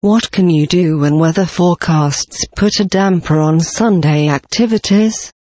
What can you do when weather forecasts put a damper on Sunday activities?